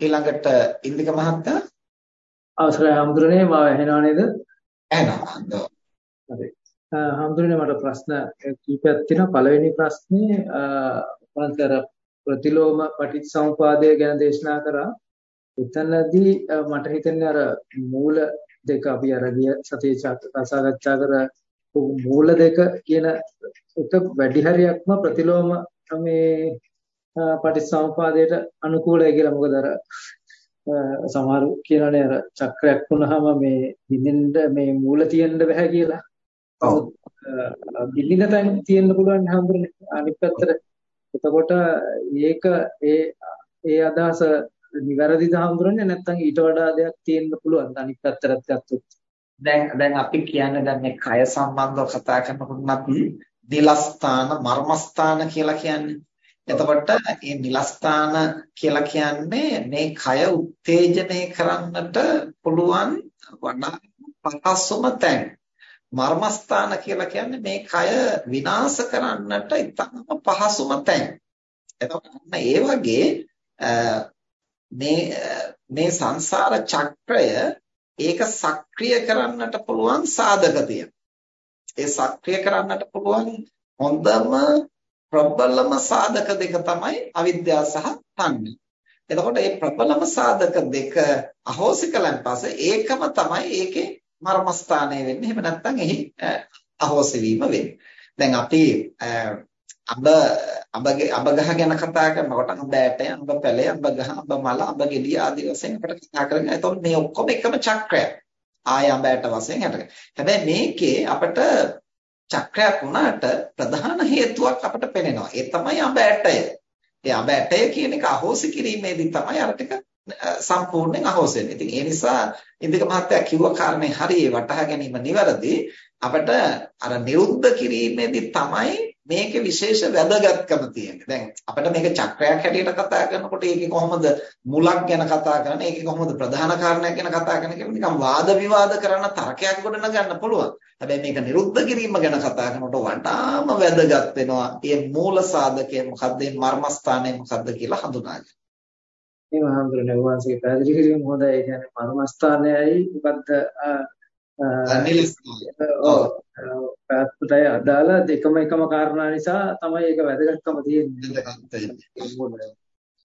ඊළඟට ඉන්දික මහත්තයා අවසරයි හම්දුරනේ මාව ඇහෙනව නේද? ඇහෙනවා. හරි. හම්දුරනේ මට ප්‍රශ්න කීපයක් තියෙනවා. පළවෙනි ප්‍රශ්නේ මන්තර ප්‍රතිලෝම පටිච්චසමුපාදය ගැන දේශනා කරා. එතනදී මට හිතෙන්නේ අර මූල දෙක අපි අර ගිය සතියේ සාකච්ඡා කර මූල දෙක කියන එක වැඩි හරියක්ම ප්‍රතිලෝම මේ පටිච්චසමුපාදයට අනුකූලයි කියලා මොකද අර සමහරු කියනනේ අර චක්‍රයක් වුණාම මේ බින්දින්න මේ මූල තියෙන්න බෑ කියලා. ඔව්. බින්දින තැන් තියෙන්න පුළුවන් හම්බුනේ අනිත් පැත්තට. එතකොට ඒක ඒ ඒ අදහස නිවැරදිද හම්බුනේ නැත්නම් ඊට වඩා දෙයක් තියෙන්න පුළුවන් අනිත් පැත්තට ගත්තොත්. දැන් දැන් අපි කියන්නේ දැන් මේ කය සම්බන්ධව කතා කරනකොට අපි දිලස්ථාන මර්මස්ථාන කියලා කියන්නේ එතකොට මේ නිලස්ථාන කියලා කියන්නේ මේ කය උත්තේජනය කරන්නට පුළුවන් වඩා පහසුම තැන්. මර්මස්ථාන කියලා කියන්නේ මේ කය විනාශ කරන්නට ඉතාම පහසුම තැන්. එතකොට ඒ වගේ මේ මේ සංසාර චක්‍රය ඒක සක්‍රිය කරන්නට පුළුවන් සාධක ඒ සක්‍රිය කරන්නට පුළුවන් හොඳම ප්‍රබලම සාධක දෙක තමයි අවිද්‍යාව සහ තණ්හා. එතකොට මේ ප්‍රබලම සාධක දෙක අහෝසි කලන් පස්සේ ඒකම තමයි ඒකේ මර්මස්ථානය වෙන්නේ. එහෙම නැත්නම් එහි අහෝසි වීම වෙන්නේ. දැන් අපි අඹ අඹගේ අඹ ගහ ගැන කතා කරනකොට අඹ ඇටය, අඹ පැලය, අඹ ගහ, අඹ මල, අඹ ගෙඩිය ආදී වශයෙන් අපිට කතා කරගෙන එතකොට මේ ඔක්කොම එකම චක්‍රයක්. ආය අඹ ඇට වශයෙන් හටගන්න. හැබැයි මේකේ අපිට චක්‍රයක් වුණාට ප්‍රධාන හේතුවක් අපට පේනවා. ඒ තමයි අඹ ඇටය. ඒ අඹ ඇටය කියන එක අහෝසි කිරීමේදී තමයි අර ටික සම්පූර්ණයෙන් අහෝසි වෙන්නේ. ඉතින් ඒ නිසා ඉන්දික මහත්තයා කිව්ව කාරණේ හරිය වටහා ගැනීම නිවැරදි. අපිට අර නිරුද්ධ කිරීමේදී තමයි මේකේ විශේෂ වැදගත්කම තියෙන්නේ. දැන් අපිට මේක චක්‍රයක් හැටියට කතා කරනකොට ඒකේ කොහොමද මුලක් ගැන කතා කරන්නේ, ඒකේ කොහොමද ප්‍රධාන කාරණයක් ගැන කතා කරන්නේ කියලා නිකන් වාද විවාද කරන තරකයක් ගොඩනගන්න පුළුවන්. හැබැයි මේක නිරුද්ධ කිරීම ගැන කතා කරනකොට වඩාම වැදගත් වෙනවා. මේ මූල සාධකය මොකද්ද, මර්මස්ථානය මොකද්ද කියලා හඳුනා ගන්න. මේ මහඳුරනේ වහන්සේ පැහැදිලි කිරීම හොඳයි. ඒ කියන්නේ මර්මස්ථානයයි මොකද්ද පැත්තටයි අදාළ දෙකම එකම කාරණා නිසා තමයි ඒක වැදගත්කම තියෙන්නේ.